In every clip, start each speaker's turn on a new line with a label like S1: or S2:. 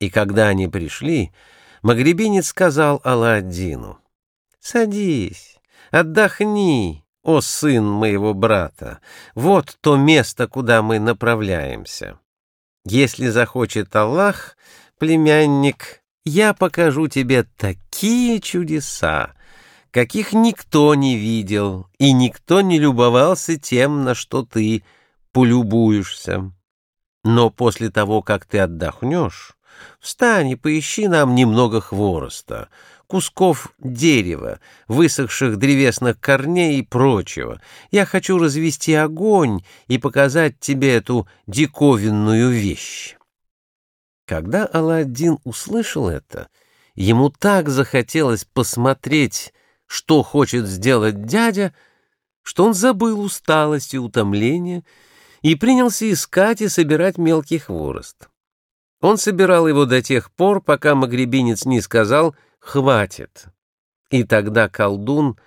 S1: И когда они пришли, Магребинец сказал Алладдину, «Садись, отдохни, о сын моего брата, вот то место, куда мы направляемся. Если захочет Аллах, племянник, я покажу тебе такие чудеса, каких никто не видел, и никто не любовался тем, на что ты полюбуешься. Но после того, как ты отдохнешь, встань и поищи нам немного хвороста, кусков дерева, высохших древесных корней и прочего. Я хочу развести огонь и показать тебе эту диковинную вещь. Когда Аладдин услышал это, ему так захотелось посмотреть, что хочет сделать дядя, что он забыл усталость и утомление и принялся искать и собирать мелкий хворост. Он собирал его до тех пор, пока магребинец не сказал «хватит». И тогда колдун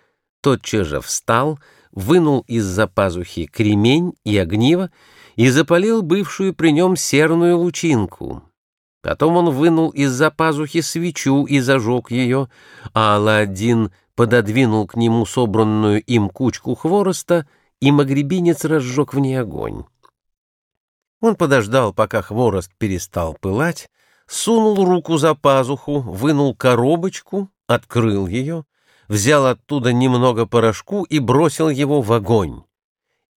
S1: тотчас же встал, вынул из-за пазухи кремень и огниво и запалил бывшую при нем серную лучинку. Потом он вынул из-за пазухи свечу и зажег ее, а Аладдин пододвинул к нему собранную им кучку хвороста, и магребинец разжег в ней огонь. Он подождал, пока хворост перестал пылать, сунул руку за пазуху, вынул коробочку, открыл ее, взял оттуда немного порошку и бросил его в огонь.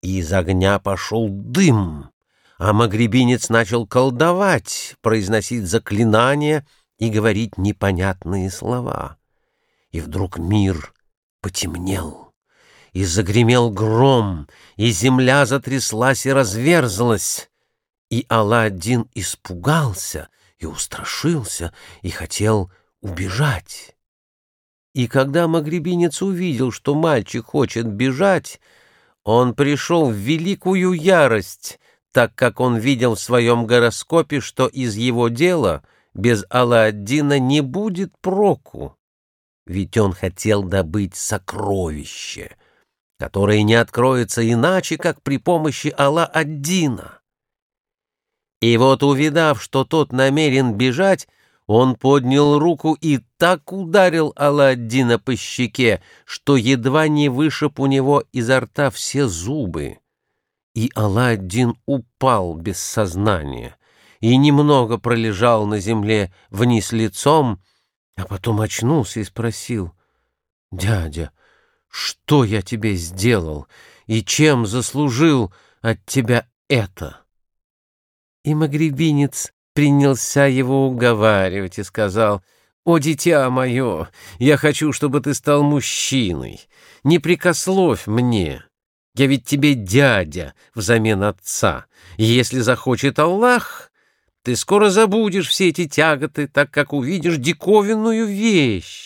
S1: Из огня пошел дым а магребинец начал колдовать, произносить заклинания и говорить непонятные слова. И вдруг мир потемнел, и загремел гром, и земля затряслась и разверзлась, и Алладин испугался и устрашился, и хотел убежать. И когда магребинец увидел, что мальчик хочет бежать, он пришел в великую ярость так как он видел в своем гороскопе, что из его дела без Алладдина не будет проку, ведь он хотел добыть сокровище, которое не откроется иначе, как при помощи Алла-Аддина. И вот, увидав, что тот намерен бежать, он поднял руку и так ударил Алладдина по щеке, что едва не вышиб у него изо рта все зубы и Аладдин упал без сознания и немного пролежал на земле вниз лицом, а потом очнулся и спросил, «Дядя, что я тебе сделал и чем заслужил от тебя это?» И магребинец принялся его уговаривать и сказал, «О, дитя мое, я хочу, чтобы ты стал мужчиной, не прикословь мне». Я ведь тебе дядя взамен отца. Если захочет Аллах, ты скоро забудешь все эти тяготы, так как увидишь диковинную вещь.